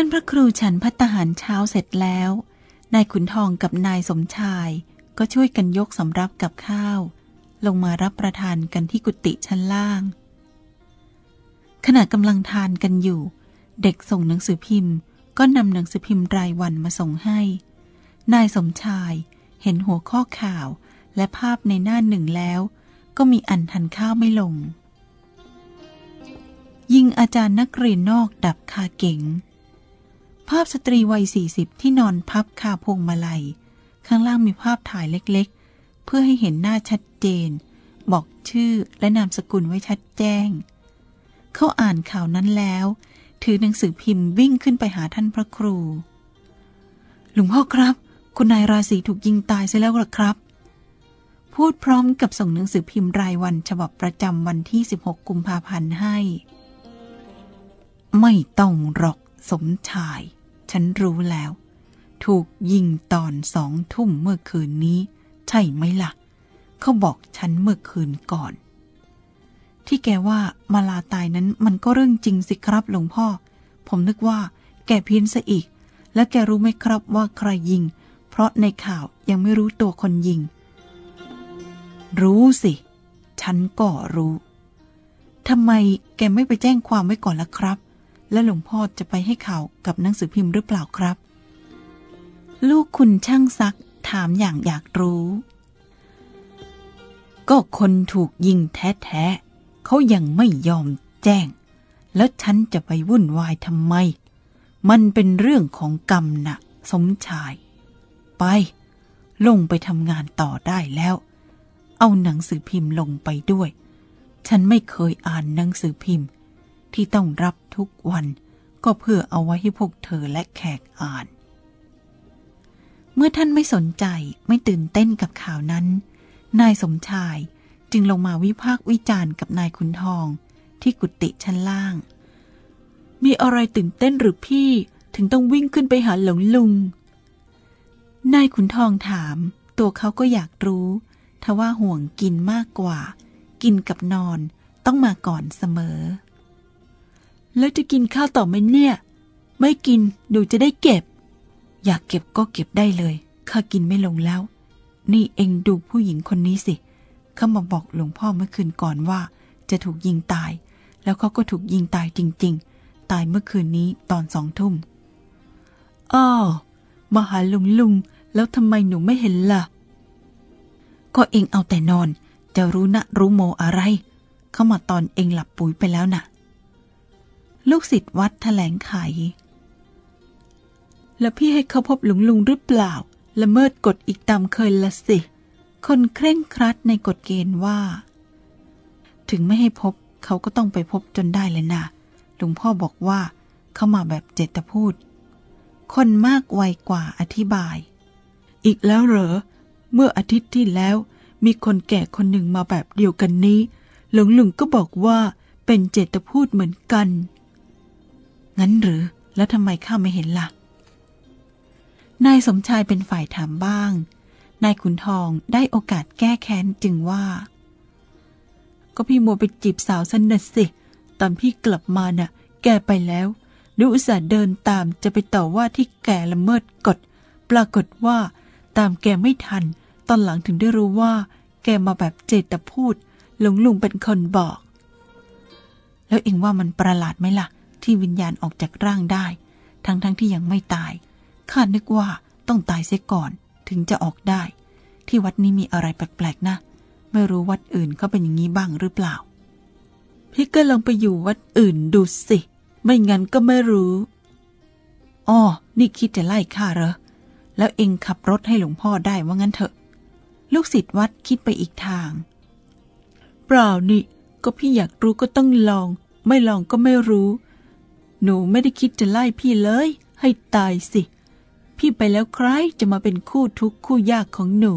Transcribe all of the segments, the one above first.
ท่านพระครูฉันพัตหารเช้าเสร็จแล้ว นายขุนทองกับนายสมชาย ก็ช่วยกันยกสำรับกับข้าว ลงมารับประทานกันที่กุฏิชั้นล่าง ขณะกำลังทานกันอยู่ เด็กส่งหนังสือพิมพ์ ก็นำหนังสือพิมพ์รายวันมาส่งให้ นายสมชายเห็นหัวข้อข่าวและภาพในหน้าหนึ่งแล้ว ก็มีอันทันข้าวไม่ลง ยิงอาจารย์นักเรียนนอกดับคาเก๋ง ภาพสตรีวัยสี่สิบที่นอนพับคาพวงมาลัย ข้างล่างมีภาพถ่ายเล็กๆ เพื่อให้เห็นหน้าชัดเจน บอกชื่อและนามสกุลไว้ชัดแจ้ง เขาอ่านข่าวนั้นแล้ว ถือหนังสือพิมพ์วิ่งขึ้นไปหาท่านพระครู หลวงพ่อครับ คุณนายราศีถูกยิงตายเสียแล้วหรอครับ พูดพร้อมกับส่งหนังสือพิมพ์รายวันฉบับประจำวันที่ 16 กุมภาพันธ์ให้ ไม่ต้องหรอกสมชาย ฉันรู้แล้ว ถูกยิงตอนสองทุ่มเมื่อคืนนี้ ใช่ไหมละ่ะ เขาบอกฉันเมื่อคืนก่อน ที่แกว่ามาลาตายนั้นมันก็เรื่องจริงสิครับหลวงพ่อ ผมนึกว่า แกเพี้ยนซะอีก และแกรู้ไหมครับว่าใครยิง เพราะในข่าวยังไม่รู้ตัวคนยิง รู้สิ ฉันก็รู้ทำไมแกไม่ไปแจ้งความไว้ก่อนล่ะครับ และหลวงพ่อจะไปให้ข่าวกับหนังสือพิมพ์หรือเปล่าครับ ลูกคุณช่างซักถามอย่างอยากรู้ ก็คนถูกยิงแท้ๆเขายังไม่ยอมแจ้ง แล้วฉันจะไปวุ่นวายทำไม มันเป็นเรื่องของกรรมนะสมชาย ไป ลงไปทำงานต่อได้แล้ว เอาหนังสือพิมพ์ลงไปด้วย ฉันไม่เคยอ่านหนังสือพิมพ์ ที่ต้องรับทุกวัน ก็เพื่อเอาไว้ให้พวกเธอและแขกอ่าน เมื่อท่านไม่สนใจไม่ตื่นเต้นกับข่าวนั้น นายสมชายจึงลงมาวิพากษ์วิจารณ์กับนายขุนทอง ที่กุฏิชั้นล่าง มีอะไรตื่นเต้นหรือพี่ถึงต้องวิ่งขึ้นไปหาหลวงลุง นายขุนทองถาม ตัวเขาก็อยากรู้ ทว่าห่วงกินมากกว่า กินกับนอนต้องมาก่อนเสมอ แล้วจะกินข้าวต่อไหมเนี่ย ไม่กินหนูจะได้เก็บ อยากเก็บก็เก็บได้เลย ข้ากินไม่ลงแล้ว นี่เองดูผู้หญิงคนนี้สิ เขามาบอกหลวงพ่อเมื่อคืนก่อนว่า จะถูกยิงตาย แล้วเขาก็ถูกยิงตายจริง ๆ ตายเมื่อคืนนี้ตอนสองทุ่มอ้าวมาหาลุงลุง แล้วทำไมหนูไม่เห็นล่ะ ก็เองเอาแต่นอน จะรู้นะรู้โมอะไร เข้ามาตอนเองหลับปุ๋ยไปแล้วนะ่ะ ลูกศิษย์วัดแถลงไข แล้วพี่ให้เขาพบหลวงลุงหรือเปล่า ละเมิดกฎอีกตามเคยละสิ คนเคร่งครัดในกฎเกณฑ์ว่า ถึงไม่ให้พบเขาก็ต้องไปพบจนได้เลยนะหลวงพ่อบอกว่าเขามาแบบเจตพูด คนมากวัยกว่าอธิบาย อีกแล้วเหรอ เมื่ออาทิตย์ที่แล้วมีคนแก่คนหนึ่งมาแบบเดียวกันนี้ หลวงลุงก็บอกว่าเป็นเจตพูดเหมือนกัน งั้นหรือ แล้วทำไมข้าไม่เห็นละ่ะ นายสมชายเป็นฝ่ายถามบ้าง นายขุนทองได้โอกาสแก้แค้นจึงว่า ก็พี่มัวไปจีบสาวสนิทสิ ตอนพี่กลับมาน่ะ แกไปแล้วดูอุตส่าห์เดินตามจะไปต่อว่าที่แกละเมิดกฎ ปรากฏว่าตามแกไม่ทัน ตอนหลังถึงได้รู้ว่า แกมาแบบเจตพูด หลวงลุงเป็นคนบอก แล้วเองว่ามันประหลาดไหมล่ะ ที่วิญญาณออกจากร่างได้ ทั้งๆทที่ยังไม่ตายข้านึกว่าต้องตายเสียก่อนถึงจะออกได้ ที่วัดนี้มีอะไรแปลกๆนะ ไม่รู้วัดอื่นเขาเป็นอย่างนี้บ้างหรือเปล่า พี่ก็ลองไปอยู่วัดอื่นดูสิ ไม่งั้นก็ไม่รู้อ๋อนี่คิดจะไล่ข้าเหรอ แล้วเองขับรถให้หลวงพ่อได้ว่างั้นเถอะ ลูกศิษย์วัดคิดไปอีกทาง เปล่านี่ ก็พี่อยากรู้ก็ต้องลอง ไม่ลองก็ไม่รู้ หนูไม่ได้คิดจะไล่พี่เลย ให้ตายสิ พี่ไปแล้วใครจะมาเป็นคู่ทุกข์คู่ยากของหนู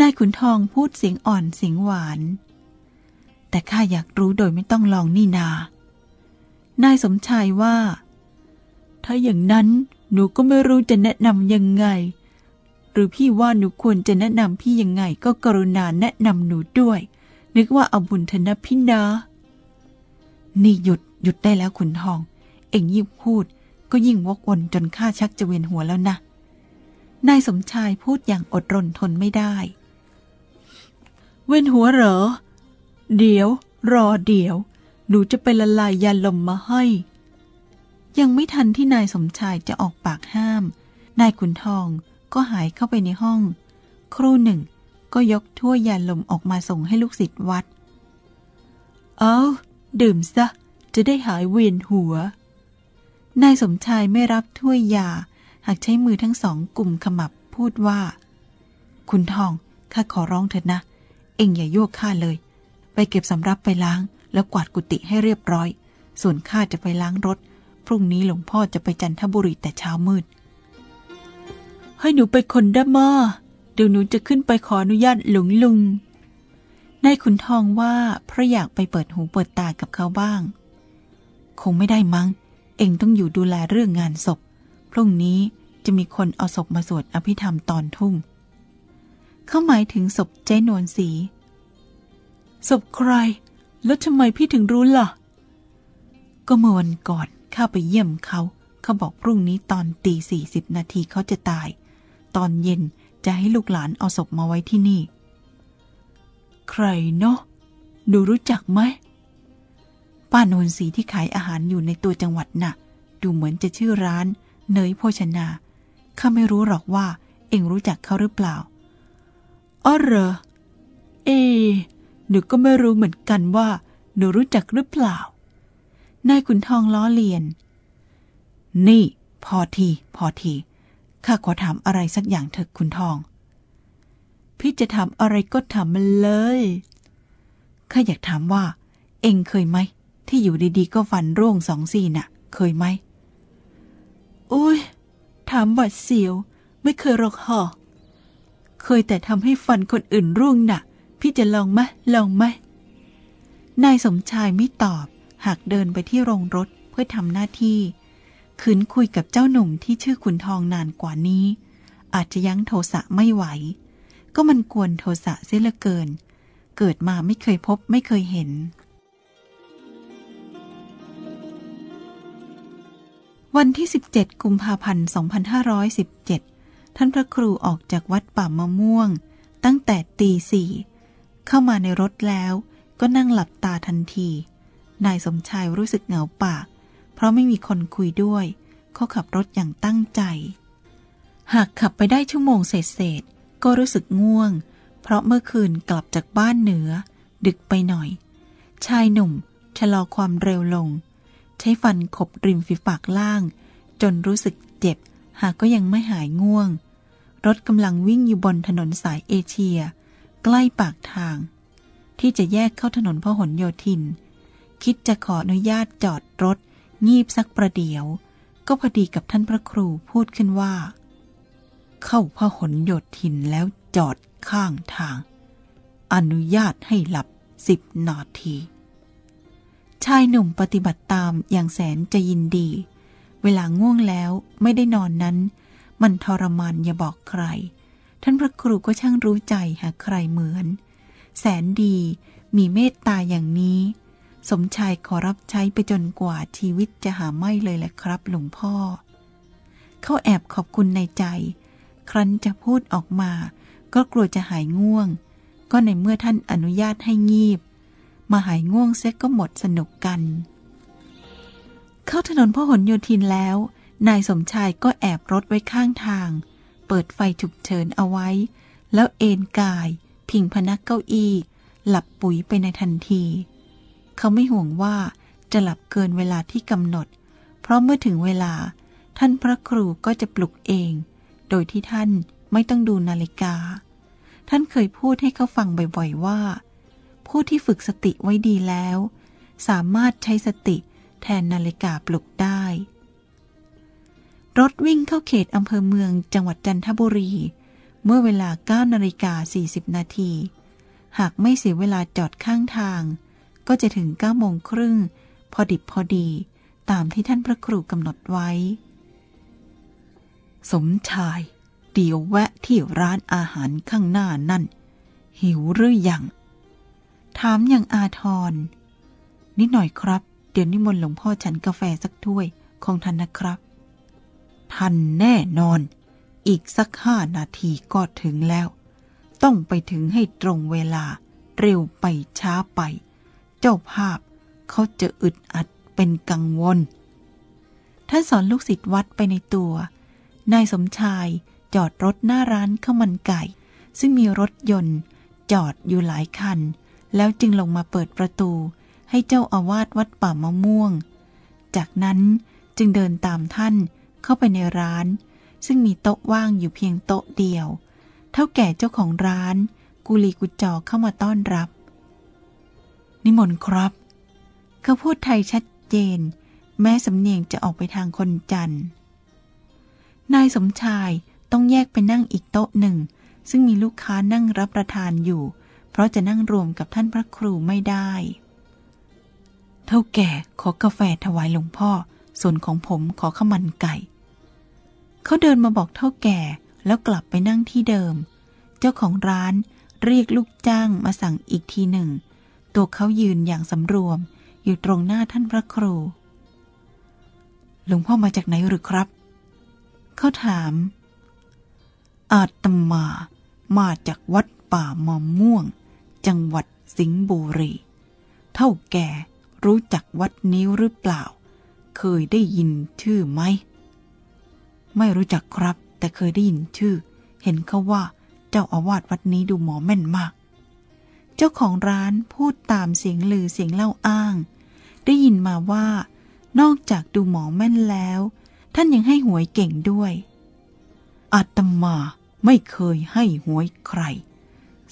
นายขุนทองพูดเสียงอ่อนเสียงหวาน แต่ข้าอยากรู้โดยไม่ต้องลองนี่นา นายสมชายว่า ถ้าอย่างนั้นหนูก็ไม่รู้จะแนะนำยังไง หรือพี่ว่าหนูควรจะแนะนำพี่ยังไงก็กรุณาแนะนำหนูด้วย นึกว่าเอาบุญเถอะนะพี่นะนี่หยุด หยุดได้แล้วขุนทอง เอ็งยิ่งพูด ก็ยิ่งวกวนจนข้าชักจะเวียนหัวแล้วนะ นายสมชายพูดอย่างอดรนทนไม่ได้ เวียนหัวเหรอ เดี๋ยว รอเดี๋ยว หนูจะไปละลายยาลมมาให้ ยังไม่ทันที่นายสมชายจะออกปากห้าม นายขุนทองก็หายเข้าไปในห้อง ครู่หนึ่ง ก็ยกถ้วยยาลมออกมาส่งให้ลูกศิษย์วัด เอาดื่มซะ จะได้หายเวียนหัว นายสมชายไม่รับถ้วยยา หากใช้มือทั้งสองกลุ่มขมับพูดว่า คุณทอง ข้าขอร้องเถิดนะ เอ็งอย่าโยกข้าเลย ไปเก็บสำรับไปล้าง แล้วกวาดกุฏิให้เรียบร้อย ส่วนข้าจะไปล้างรถ พรุ่งนี้หลวงพ่อจะไปจันทบุรีแต่เช้ามืด ให้หนูไปคนได้มาเดี๋ยวหนูจะขึ้นไปขออนุญาตหลวงลุงนายขุนทองว่าเพราะอยากไปเปิดหูเปิดตากับเขาบ้าง คงไม่ได้มั้ง เองต้องอยู่ดูแลเรื่องงานศพ พรุ่งนี้จะมีคนเอาศพมาสวดอภิธรรมตอนทุ่ม เขาหมายถึงศพเจ๊นวลสี ศพใคร แล้วทำไมพี่ถึงรู้ล่ะ ก็เมื่อวันก่อนข้าไปเยี่ยมเขา เขาบอกพรุ่งนี้ตอนตีสี่สิบนาทีเขาจะตาย ตอนเย็นจะให้ลูกหลานเอาศพมาไว้ที่นี่ ใครเนาะ ดูรู้จักไหม ป้าโนนสีที่ขายอาหารอยู่ในตัวจังหวัดน่ะ ดูเหมือนจะชื่อร้านเนยโภชนาข้าไม่รู้หรอกว่า เอ็งรู้จักเขาหรือเปล่าอ๋อเหรอ เอ หนูก็ไม่รู้เหมือนกันว่า หนูรู้จักหรือเปล่า นายขุนทองล้อเลียน นี่ พอที พอที ข้าขอถามอะไรสักอย่างเถอะคุณทอง พี่จะถามอะไรก็ถามมันเลย ข้าอยากถามว่า เอ็งเคยไหม ที่อยู่ดีๆ ก็ฟันร่วงสองซี่น่ะ เคยไหม อุ้ย ถามบัดเสียว ไม่เคยหรอกหอเคยแต่ทำให้ฟันคนอื่นร่วงน่ะ พี่จะลองไหมลองไหมนายสมชายไม่ตอบ หากเดินไปที่โรงรถเพื่อทำหน้าที่ขืนคุยกับเจ้าหนุ่มที่ชื่อขุนทองนานกว่านี้ อาจจะยั้งโทสะไม่ไหว ก็มันกวนโทสะเสียเหลือเกิน เกิดมาไม่เคยพบไม่เคยเห็น วันที่ 17 กุมภาพันธ์ 2517 ท่านพระครูออกจากวัดป่ามะม่วง ตั้งแต่ตีสี่เข้ามาในรถแล้วก็นั่งหลับตาทันที นายสมชายรู้สึกเหงาปาก เพราะไม่มีคนคุยด้วย เขาขับรถอย่างตั้งใจ หากขับไปได้ชั่วโมงเศษๆก็รู้สึกง่วง เพราะเมื่อคืนกลับจากบ้านเหนือ ดึกไปหน่อย ชายหนุ่มชะลอความเร็วลง ใช้ฟันขบริมฝีปากล่าง จนรู้สึกเจ็บ หากก็ยังไม่หายง่วง รถกำลังวิ่งอยู่บนถนนสายเอเชีย ใกล้ปากทาง ที่จะแยกเข้าถนนพหลโยธิน คิดจะขออนุญาตจอดรถ งีบสักประเดี๋ยว ก็พอดีกับท่านพระครูพูดขึ้นว่า เข้าพหลโยธินแล้วจอดข้างทาง อนุญาตให้หลับสิบนาที ชายหนุ่มปฏิบัติตามอย่างแสนจะยินดี เวลาง่วงแล้วไม่ได้นอนนั้น มันทรมานอย่าบอกใคร ท่านพระครูก็ช่างรู้ใจหาใครเหมือน แสนดีมีเมตตาอย่างนี้ สมชายขอรับใช้ไปจนกว่าชีวิตจะหาไม่เลยแหละครับหลวงพ่อ เขาแอบขอบคุณในใจ ครั้นจะพูดออกมา ก็กลัวจะหายง่วง ก็ในเมื่อท่านอนุญาตให้งีบ มาหายง่วงเซ็กก็หมดสนุกกัน เข้าถนนพหลโยธินแล้ว นายสมชายก็แอบรถไว้ข้างทาง เปิดไฟฉุกเฉินเอาไว้ แล้วเอนกาย พิงพนักเก้าอี้ หลับปุ๋ยไปในทันที เขาไม่ห่วงว่าจะหลับเกินเวลาที่กำหนด เพราะเมื่อถึงเวลาท่านพระครูก็จะปลุกเอง โดยที่ท่านไม่ต้องดูนาฬิกา ท่านเคยพูดให้เขาฟังบ่อยๆว่า ผู้ที่ฝึกสติไว้ดีแล้ว สามารถใช้สติแทนนาฬิกาปลุกได้ รถวิ่งเข้าเขตอำเภอเมืองจังหวัดจันทบุรี เมื่อเวลา9นาฬิกา40 นาที หากไม่เสียเวลาจอดข้างทาง ก็จะถึง9โมงครึ่งพอดิบพอดีตามที่ท่านพระครูกำหนดไว้ สมชาย เดี๋ยวแวะที่ร้านอาหารข้างหน้านั่น หิวหรือยัง ถามอย่างอาทร นิดหน่อยครับ เดี๋ยวนิมนต์หลวงพ่อฉันกาแฟสักถ้วยของท่านนะครับทันแน่นอน อีกสักห้านาทีก็ถึงแล้ว ต้องไปถึงให้ตรงเวลา เร็วไปช้าไป เจ้าภาพเขาจะอึดอัดเป็นกังวล ท่านสอนลูกศิษย์วัดไปในตัว นายสมชายจอดรถหน้าร้านข้าวมันไก่ ซึ่งมีรถยนต์ จอดอยู่หลายคัน แล้วจึงลงมาเปิดประตูให้เจ้าอาวาสวัดป่ามะม่วง จากนั้นจึงเดินตามท่านเข้าไปในร้าน ซึ่งมีโต๊ะว่างอยู่เพียงโต๊ะเดียว เท่าแก่เจ้าของร้านกุลีกุจอเข้ามาต้อนรับ นิมนต์ครับ เขาพูดไทยชัดเจน แม้สำเนียงจะออกไปทางคนจันทร์นายสมชายต้องแยกไปนั่งอีกโต๊ะหนึ่ง ซึ่งมีลูกค้านั่งรับประทานอยู่ เพราะจะนั่งรวมกับท่านพระครูไม่ได้ เท่าแก่ขอกาแฟถวายหลวงพ่อ ส่วนของผมขอข้าวมันไก่ เขาเดินมาบอกเท่าแก่แล้วกลับไปนั่งที่เดิม เจ้าของร้านเรียกลูกจ้างมาสั่งอีกทีหนึ่ง ตัวเขายืนอย่างสำรวม อยู่ตรงหน้าท่านพระครู หลวงพ่อมาจากไหนหรือครับ เขาถาม อาตมามาจากวัดป่ามะม่วง จังหวัดสิงห์บุรี เท่าแก่รู้จักวัดนี้หรือเปล่า เคยได้ยินชื่อไหม ไม่รู้จักครับ แต่เคยได้ยินชื่อ เห็นเขาว่าเจ้าอาวาสวัดนี้ดูหมอแม่นมาก เจ้าของร้านพูดตามเสียงลือเสียงเล่าอ้าง ได้ยินมาว่า นอกจากดูหมอแม่นแล้ว ท่านยังให้หวยเก่งด้วยอาตมาไม่เคยให้หวยใคร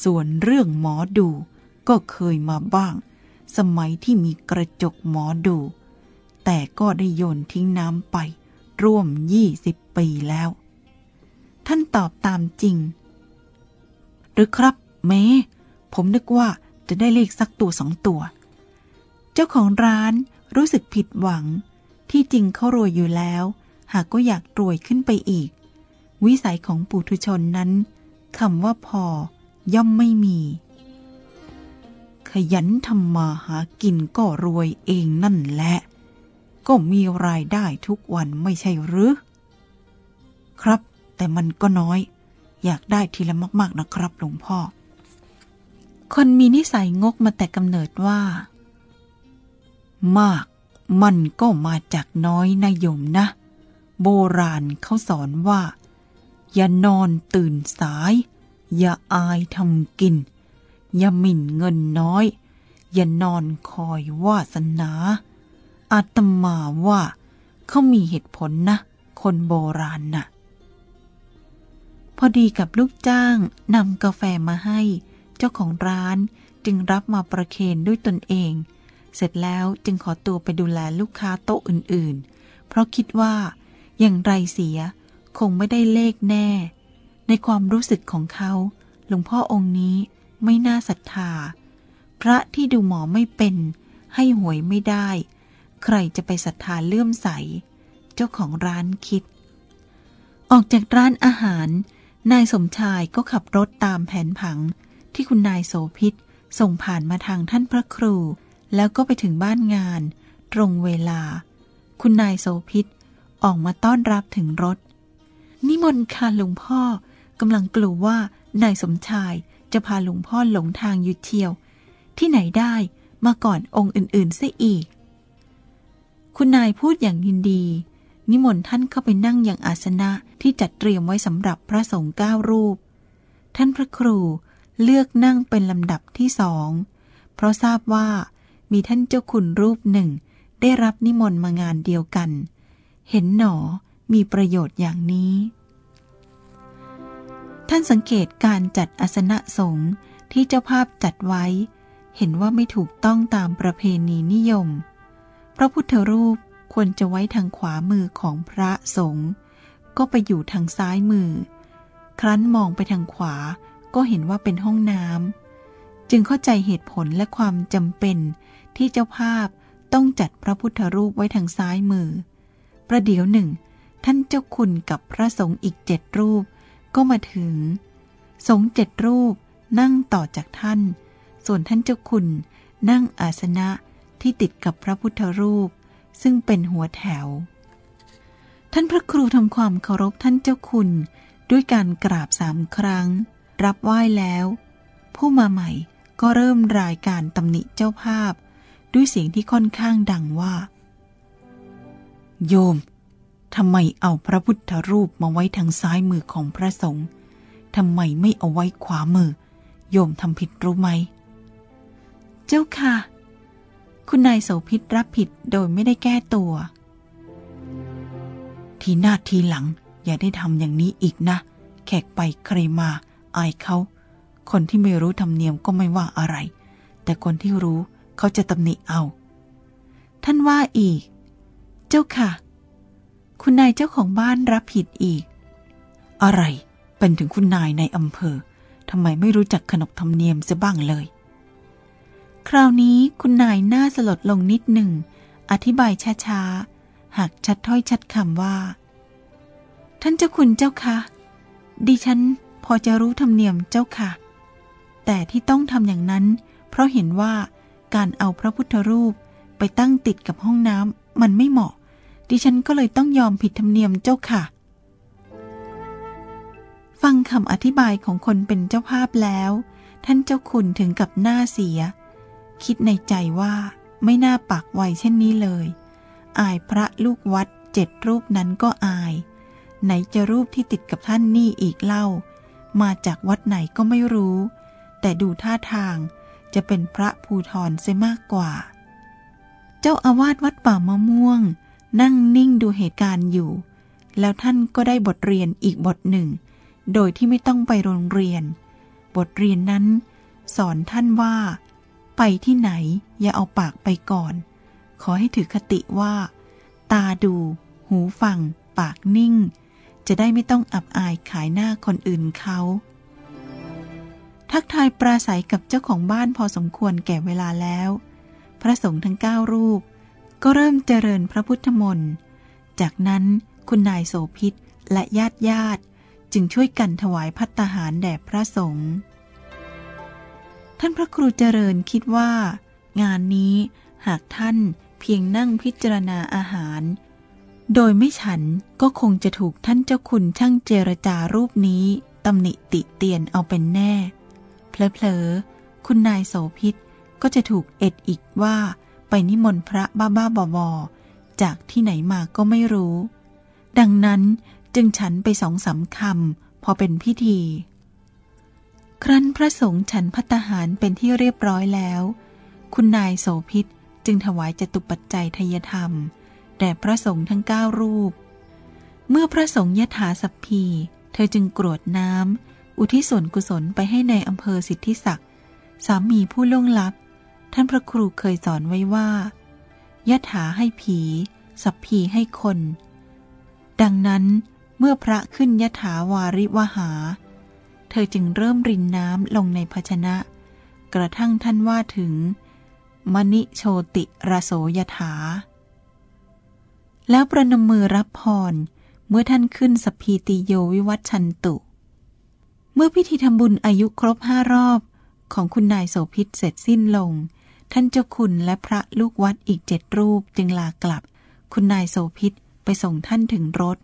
ส่วนเรื่องหมอดูก็เคยมาบ้าง สมัยที่มีกระจกหมอดู แต่ก็ได้โยนทิ้งน้ำไป ร่วมยี่สิบปีแล้ว ท่านตอบตามจริง หรือครับเมผมนึกว่าจะได้เลขสักตัวสองตัว เจ้าของร้านรู้สึกผิดหวัง ที่จริงเขารวยอยู่แล้ว หากก็อยากรวยขึ้นไปอีก วิสัยของปุถุชนนั้นคำว่าพอ ย่อมไม่มี ขยันทำมาหากินก็รวยเองนั่นแหละ ก็มีรายได้ทุกวันไม่ใช่หรือ ครับ แต่มันก็น้อย อยากได้ทีละมาก ๆนะครับหลวงพ่อ คนมีนิสัยงกมาแต่กำเนิดว่า มากมันก็มาจากน้อยนายมนะ โบราณเขาสอนว่า อย่านอนตื่นสาย อย่าอายทำกิน อย่าหมิ่นเงินน้อย อย่านอนคอยวาสนา อาตมาว่าเขามีเหตุผลนะ คนโบราณนะ่ะ พอดีกับลูกจ้างนำกาแฟมาให้ เจ้าของร้านจึงรับมาประเคนด้วยตนเอง เสร็จแล้วจึงขอตัวไปดูแลลูกค้าโต๊ะอื่นๆ เพราะคิดว่าอย่างไรเสียคงไม่ได้เลขแน่ ในความรู้สึกของเขา หลวงพ่อองค์นี้ไม่น่าศรัทธา พระที่ดูหมอไม่เป็น ให้หวยไม่ได้ ใครจะไปศรัทธาเลื่อมใส เจ้าของร้านคิด ออกจากร้านอาหาร นายสมชายก็ขับรถตามแผนผัง ที่คุณนายโสพิษส่งผ่านมาทางท่านพระครู แล้วก็ไปถึงบ้านงาน ตรงเวลา คุณนายโสพิษออกมาต้อนรับถึงรถ นิมนต์ค่ะหลวงพ่อ กำลังกลัวว่านายสมชายจะพาหลวงพ่อหลงทางอยู่เที่ยว ที่ไหนได้มาก่อนองค์อื่นๆซะอีก คุณนายพูดอย่างยินดี นิมนต์ท่านเข้าไปนั่งอย่างอาสนะที่จัดเตรียมไว้สำหรับพระสงฆ์เก้ารูป ท่านพระครูเลือกนั่งเป็นลำดับที่สอง เพราะทราบว่ามีท่านเจ้าคุณรูปหนึ่ง ได้รับนิมนต์มางานเดียวกัน เห็นหนอมีประโยชน์อย่างนี้ ท่านสังเกตการจัดอาสนะสงฆ์ที่เจ้าภาพจัดไว้ เห็นว่าไม่ถูกต้องตามประเพณีนิยม พระพุทธรูปควรจะไว้ทางขวามือของพระสงฆ์ก็ไปอยู่ทางซ้ายมือ ครั้นมองไปทางขวาก็เห็นว่าเป็นห้องน้ำจึงเข้าใจเหตุผลและความจำเป็นที่เจ้าภาพต้องจัดพระพุทธรูปไว้ทางซ้ายมือ ประเดี๋ยวหนึ่ง ท่านเจ้าคุณกับพระสงฆ์อีกเจ็ดรูป ก็มาถึง สงเจ็ดรูปนั่งต่อจากท่าน ส่วนท่านเจ้าคุณนั่งอาสนะที่ติดกับพระพุทธรูป ซึ่งเป็นหัวแถวทท่านพระครูทำความเคารพท่านเจ้าคุณด้วยการกราบสามครั้ง รับไหว้แล้ว ผู้มาใหม่ก็เริ่มรายการตำหนิเจ้าภาพ ด้วยเสียงที่ค่อนข้างดังว่า โยม ทำไมเอาพระพุทธรูปมาไว้ทางซ้ายมือของพระสงฆ์ทำไมไม่เอาไว้ขวามือ โยมทำผิดรู้ไหม เจ้าค่ะ คุณนายโสพิษรับผิดโดยไม่ได้แก้ตัว ทีหน้าทีหลังอย่าได้ทำอย่างนี้อีกนะ แขกไปใครมา อายเขา คนที่ไม่รู้ธรรมเนียมก็ไม่ว่าอะไร แต่คนที่รู้เขาจะตำหนิเอา ท่านว่าอีก เจ้าค่ะ คุณนายเจ้าของบ้านรับผิดอีก อะไร เป็นถึงคุณนายในอำเภอทำไมไม่รู้จักขนบธรรมเนียมซะบ้างเลย คราวนี้คุณนายหน้าสลดลงนิดหนึ่ง อธิบายช้าๆ หากชัดถ้อยชัดคำว่า ท่านเจ้าคุณเจ้าคะดิฉันพอจะรู้ธรรมเนียมเจ้าค่ะ แต่ที่ต้องทำอย่างนั้น เพราะเห็นว่าการเอาพระพุทธรูปไปตั้งติดกับห้องน้ำมันไม่เหมาะ ดิฉันก็เลยต้องยอมผิดธรรมเนียมเจ้าค่ะ ฟังคำอธิบายของคนเป็นเจ้าภาพแล้ว ท่านเจ้าคุณถึงกับหน้าเสีย คิดในใจว่าไม่น่าปากไวเช่นนี้เลย อายพระลูกวัดเจ็ดรูปนั้นก็อาย ไหนจะรูปที่ติดกับท่านนี่อีกเล่า มาจากวัดไหนก็ไม่รู้ แต่ดูท่าทางจะเป็นพระภูทรเสียมากกว่า เจ้าอาวาสวัดป่ามะม่วง นั่งนิ่งดูเหตุการณ์อยู่ แล้วท่านก็ได้บทเรียนอีกบทหนึ่ง โดยที่ไม่ต้องไปโรงเรียน บทเรียนนั้น สอนท่านว่า ไปที่ไหนอย่าเอาปากไปก่อน ขอให้ถือคติว่า ตาดู หูฟัง ปากนิ่ง จะได้ไม่ต้องอับอายขายหน้าคนอื่นเขาทักทายปราศัยกับเจ้าของบ้านพอสมควรแก่เวลาแล้ว พระสงฆ์ทั้งเก้ารูป ก็เริ่มเจริญพระพุทธมนต์ จากนั้นคุณนายโสพิษและญาติญาติจึงช่วยกันถวายพัตตาหารแด่พระสงฆ์ท่านพระครูเจริญคิดว่า งานนี้หากท่านเพียงนั่งพิจารณาอาหาร โดยไม่ฉันก็คงจะถูกท่านเจ้าคุณช่างเจรจารูปนี้ตำหนิติเตียนเอาเป็นแน่ เพลอๆ คุณนายโสพิษก็จะถูกเอ็ดอีกว่า นิมนต์พระบ้าๆบอๆจากที่ไหนมาก็ไม่รู้ ดังนั้นจึงฉันไปสองสามคำพอเป็นพิธี ครั้นพระสงฆ์ฉันพัตหารเป็นที่เรียบร้อยแล้ว คุณนายโสพิษจึงถวายจตุปัจจัยทยธรรมแด่พระสงฆ์ทั้งเก้ารูป เมื่อพระสงฆ์ยถาสัพพี เธอจึงกรวดน้ำอุทิศส่วนกุศลไปให้ในอำเภอสิทธิศักดิ์สามีผู้ล่วงลับ ท่านพระครูเคยสอนไว้ว่ายะถาให้ผี สัพพีให้คน ดังนั้นเมื่อพระขึ้นยะถาวาริวหา เธอจึงเริ่มรินน้ำลงในภาชนะ กระทั่งท่านว่าถึง มณิโชติระโสยถา แล้วประนมมือรับพร เมื่อท่านขึ้นสพีติโยวิวัตชันตุ เมื่อพิธีทำบุญอายุครบห้ารอบของคุณนายโสพิษเสร็จสิ้นลง ท่านเจ้าคุณและพระลูกวัดอีกเจ็ดรูปจึงลากลับ คุณนายโสพิษไปส่งท่านถึงรถ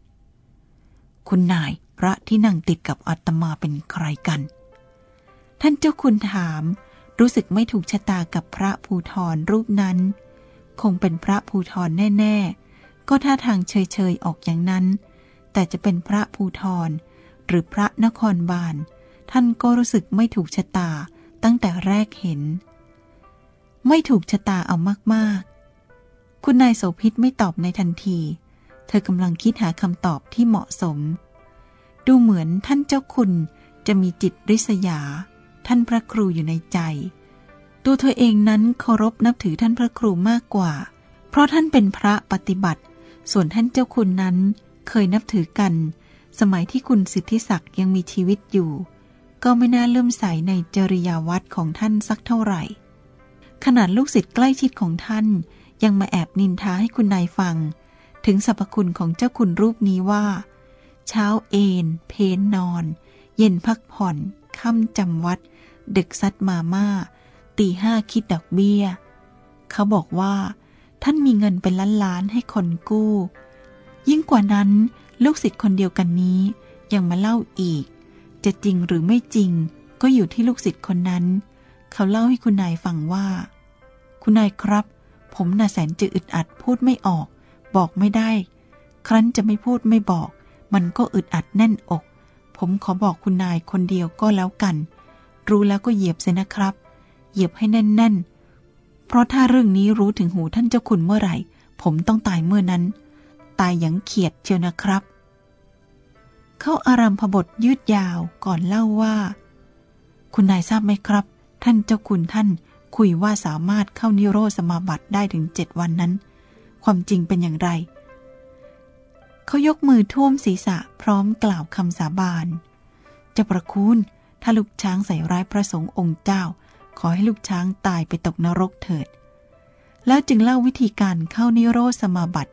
คุณนายพระที่นั่งติดกับอาตมาเป็นใครกัน ท่านเจ้าคุณถาม รู้สึกไม่ถูกชะตากับพระภูทรรูปนั้น คงเป็นพระภูทรแน่ ๆ ก็ท่าทางเฉยๆออกอย่างนั้น แต่จะเป็นพระภูทรหรือพระนครบาล ท่านก็รู้สึกไม่ถูกชะตาตั้งแต่แรกเห็น ไม่ถูกชะตาเอามากๆ คุณนายโสพิษไม่ตอบในทันที เธอกำลังคิดหาคำตอบที่เหมาะสม ดูเหมือนท่านเจ้าคุณจะมีจิตริษยา ท่านพระครูอยู่ในใจ ตัวเธอเองนั้นเคารพนับถือท่านพระครูมากกว่า เพราะท่านเป็นพระปฏิบัติ ส่วนท่านเจ้าคุณนั้นเคยนับถือกัน สมัยที่คุณสิทธิศักดิ์ยังมีชีวิตอยู่ ก็ไม่น่าเลื่อมใสในจริยาวัดของท่านสักเท่าไหร่ ขนาดลูกศิษย์ใกล้ชิดของท่าน ยังมาแอบนินทาให้คุณนายฟัง ถึงสรรพคุณของเจ้าคุณรูปนี้ว่า เช้าเอนเพนนอน เย็นพักผ่อนค่ำจำวัด ดึกซัดมาม่าตีห้าคิดดอกเบี้ย เขาบอกว่า ท่านมีเงินเป็นล้านล้านให้คนกู้ ยิ่งกว่านั้นลูกศิษย์คนเดียวกันนี้ยังมาเล่าอีก จะจริงหรือไม่จริงก็อยู่ที่ลูกศิษย์คนนั้น เขาเล่าให้คุณนายฟังว่า คุณนายครับ ผมน่ะแสนจะอึดอัดพูดไม่ออก บอกไม่ได้ ครั้นจะไม่พูดไม่บอก มันก็อึดอัดแน่นอก ผมขอบอกคุณนายคนเดียวก็แล้วกัน รู้แล้วก็เหยียบเสียนะครับ เหยียบให้แน่นๆ เพราะถ้าเรื่องนี้รู้ถึงหูท่านเจ้าคุณเมื่อไหร่ ผมต้องตายเมื่อนั้น ตายอย่างเขียดเชียวนะครับ เขาอารัมพบทยืดยาวก่อนเล่าว่า คุณนายทราบไหมครับ ท่านเจ้าคุณท่านคุยว่าสามารถเข้านิโรธสมาบัติได้ถึงเจ็ดวันนั้น ความจริงเป็นอย่างไร เขายกมือท่วมศีรษะพร้อมกล่าวคำสาบานเจะประคุณถ้าลูกช้างใส่ร้ายพระสงฆ์องค์เจ้า ขอให้ลูกช้างตายไปตกนรกเถิด แล้วจึงเล่าวิธีการเข้านิโรธสมาบัติ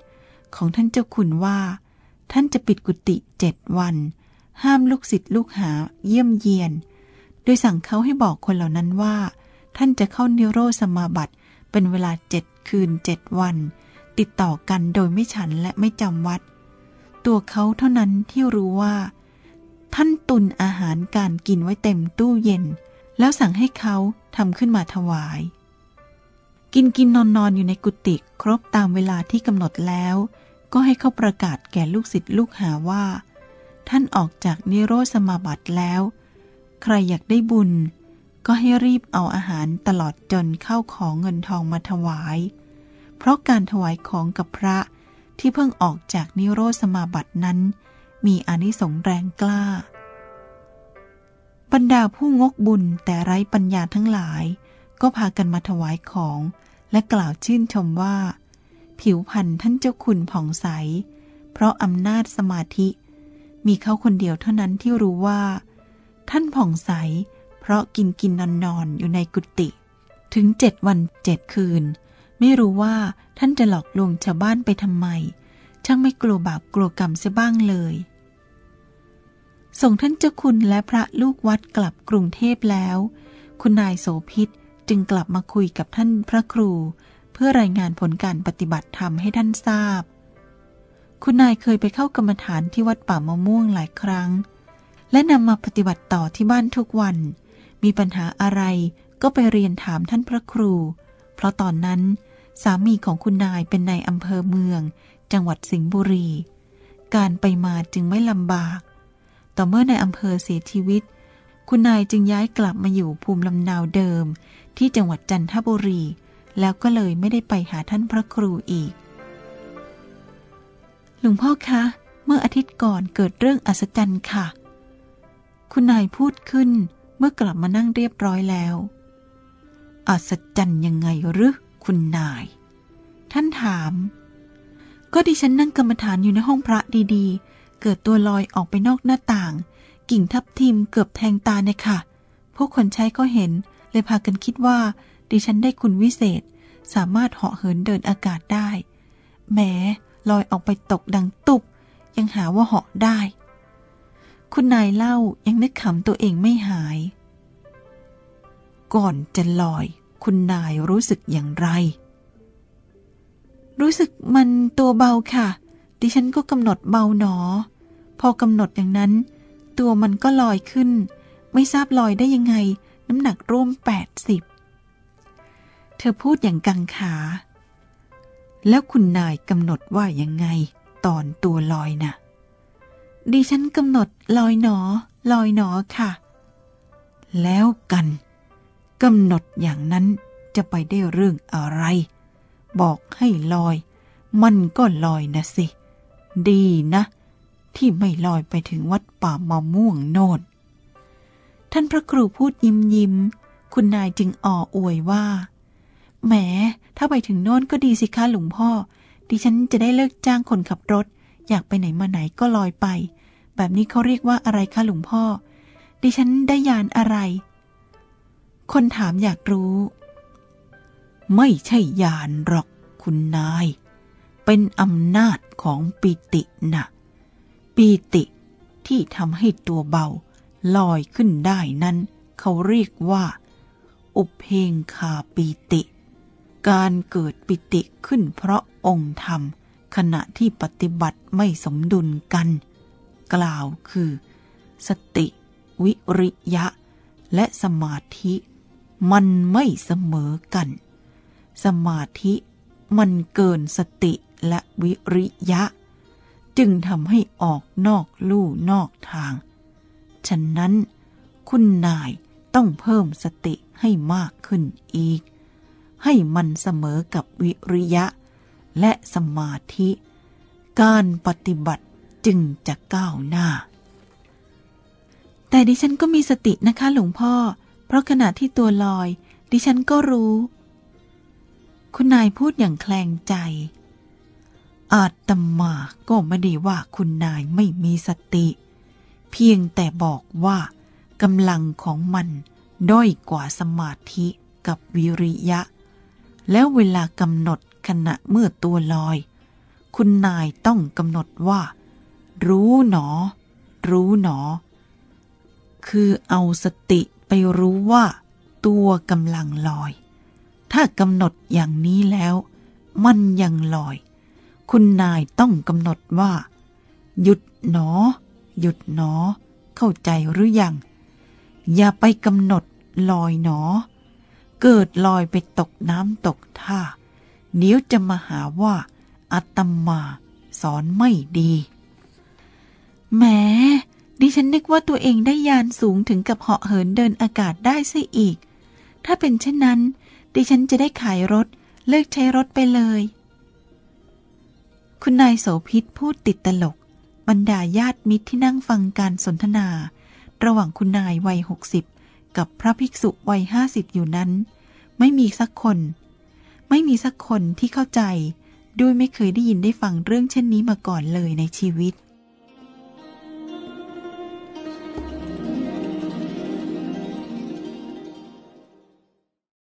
ของท่านเจ้าคุณว่า ท่านจะปิดกุฏิเจ็ดวัน ห้ามลูกศิษย์ลูกหาเยี่ยมเยียน ดยสั่งเขาให้บอกคนเหล่านั้นว่า ท่านจะเข้านิโรธสมาบัติเป็นเวลาเจ็ดคืนเจ็ดวัน ติดต่อกันโดยไม่ฉันและไม่จำวัด ตัวเขาเท่านั้นที่รู้ว่า ท่านตุนอาหารการกินไว้เต็มตู้เย็น แล้วสั่งให้เขาทำขึ้นมาถวาย กินกินนอนนอนอยู่ในกุฏิครบตามเวลาที่กำหนดแล้ว ก็ให้เขาประกาศแก่ลูกศิษย์ลูกหาว่า ท่านออกจากนิโรธสมาบัติแล้ว ใครอยากได้บุญ ก็ให้รีบเอาอาหารตลอดจนเข้าของเงินทองมาถวาย เพราะการถวายของกับพระที่เพิ่งออกจากนิโรธสมาบัตินั้น มีอนิสงส์แรงกล้า บรรดาผู้งกบุญแต่ไร้ปัญญาทั้งหลาย ก็พากันมาถวายของและกล่าวชื่นชมว่า ผิวพรรณท่านเจ้าคุณผ่องใส เพราะอำนาจสมาธิ มีเขาคนเดียวเท่านั้นที่รู้ว่า ท่านผ่องใส เพราะกินกินนอนนอนอยู่ในกุฏิถึงเจ็ดวันเจ็ดคืน ไม่รู้ว่าท่านจะหลอกลวงชาวบ้านไปทำไม ช่างไม่กลัวบาปกลัวกรรมเสียบ้างเลย ส่งท่านเจ้าคุณและพระลูกวัดกลับกรุงเทพแล้ว คุณนายโสพิษจึงกลับมาคุยกับท่านพระครู เพื่อรายงานผลการปฏิบัติธรรมให้ท่านทราบ คุณนายเคยไปเข้ากรรมฐานที่วัดป่ามะม่วงหลายครั้ง และนำมาปฏิบัติต่อที่บ้านทุกวัน มีปัญหาอะไรก็ไปเรียนถามท่านพระครู เพราะตอนนั้น สามีของคุณนายเป็นนายอำเภอเมือง จังหวัดสิงห์บุรี การไปมาจึงไม่ลำบาก ต่อเมื่อนายอำเภอเสียชีวิต คุณนายจึงย้ายกลับมาอยู่ภูมิลำนาวเดิม ที่จังหวัดจันทบุรี แล้วก็เลยไม่ได้ไปหาท่านพระครูอีก หลวงพ่อคะ เมื่ออาทิตย์ก่อนเกิดเรื่องอัศจรรย์ค่ะ คุณนายพูดขึ้นเมื่อกลับมานั่งเรียบร้อยแล้วอัศจรรย์ยังไงหรือคุณนาย ท่านถาม ก็ดิฉันนั่งกรรมฐานอยู่ในห้องพระดีๆ เกิดตัวลอยออกไปนอกหน้าต่าง กิ่งทับทิมเกือบแทงตาเนี่ยค่ะ พวกคนใช้ก็เห็น เลยพากันคิดว่า ดิฉันได้คุณวิเศษ สามารถเหาะเหินเดินอากาศได้แหมลอยออกไปตกดังตุบยังหาว่าเหาะได้ คุณนายเล่ายังนึกขำตัวเองไม่หาย ก่อนจะลอย คุณนายรู้สึกอย่างไร รู้สึกมันตัวเบาค่ะ ดิฉันก็กำหนดเบาหนอ พอกำหนดอย่างนั้น ตัวมันก็ลอยขึ้น ไม่ทราบลอยได้ยังไง น้ำหนักร่วมแปดสิบเธอพูดอย่างกังขา แล้วคุณนายกำหนดว่ายังไง ตอนตัวลอยนะ่ะ ดิฉันกำหนดลอยหนอ ลอยหนอค่ะ แล้วกันกำหนดอย่างนั้นจะไปได้เรื่องอะไร บอกให้ลอย มันก็ลอยนะสิ ดีนะ ที่ไม่ลอยไปถึงวัดป่ามะม่วงโนนท่านพระครูพูดยิ้มยิ้ม คุณนายจึงอ่ออวยว่า แหม ถ้าไปถึงโน่นก็ดีสิคะหลวงพ่อ ดิฉันจะได้เลิกจ้างคนขับรถ อยากไปไหนมาไหนก็ลอยไป แบบนี้เขาเรียกว่าอะไรคะหลวงพ่อ ดิฉันได้ยานอะไร คนถามอยากรู้ ไม่ใช่ยานหรอกคุณนาย เป็นอำนาจของปีตินะปีติที่ทำให้ตัวเบาลอยขึ้นได้นั้น เขาเรียกว่า อุเพงคาปีติ การเกิดปิติขึ้นเพราะองค์ธรรม ขณะที่ปฏิบัติไม่สมดุลกัน กล่าวคือ สติ วิริยะ และสมาธิ มันไม่เสมอกัน สมาธิมันเกินสติและวิริยะ จึงทำให้ออกนอกลู่นอกทาง ฉะนั้น คุณนายต้องเพิ่มสติให้มากขึ้นอีก ให้มันเสมอกับวิริยะ และสมาธิ การปฏิบัติจึงจะก้าวหน้า แต่ดิฉันก็มีสตินะคะหลวงพ่อ เพราะขณะที่ตัวลอย ดิฉันก็รู้ คุณนายพูดอย่างแคลงใจ อาตมาก็ไม่ได้ว่าคุณนายไม่มีสติ เพียงแต่บอกว่ากำลังของมันด้อยกว่าสมาธิกับวิริยะ แล้วเวลากำหนด ขณะเมื่อตัวลอย คุณนายต้องกำหนดว่า รู้หนอ รู้หนอ คือเอาสติไปรู้ว่า ตัวกำลังลอย ถ้ากำหนดอย่างนี้แล้ว มันยังลอย คุณนายต้องกำหนดว่า หยุดหนอ หยุดหนอ เข้าใจหรือยัง อย่าไปกำหนดลอยหนอ เกิดลอยไปตกน้ำตกท่า เดี๋ยวจะมาหาว่าอาตมาสอนไม่ดี แหม ดิฉันนึกว่าตัวเองได้ยานสูงถึงกับเหาะเหินเดินอากาศได้ซะอีก ถ้าเป็นเช่นนั้น ดิฉันจะได้ขายรถ เลิกใช้รถไปเลย คุณนายโสพิษพูดติดตลก บรรดาญาติมิตรที่นั่งฟังการสนทนา ระหว่างคุณนายวัยหกสิบกับพระภิกษุวัยห้าสิบอยู่นั้น ไม่มีสักคน ไม่มีสักคนที่เข้าใจด้วยไม่เคยได้ยินได้ฟังเรื่องเช่นนี้มาก่อนเลยในชีวิต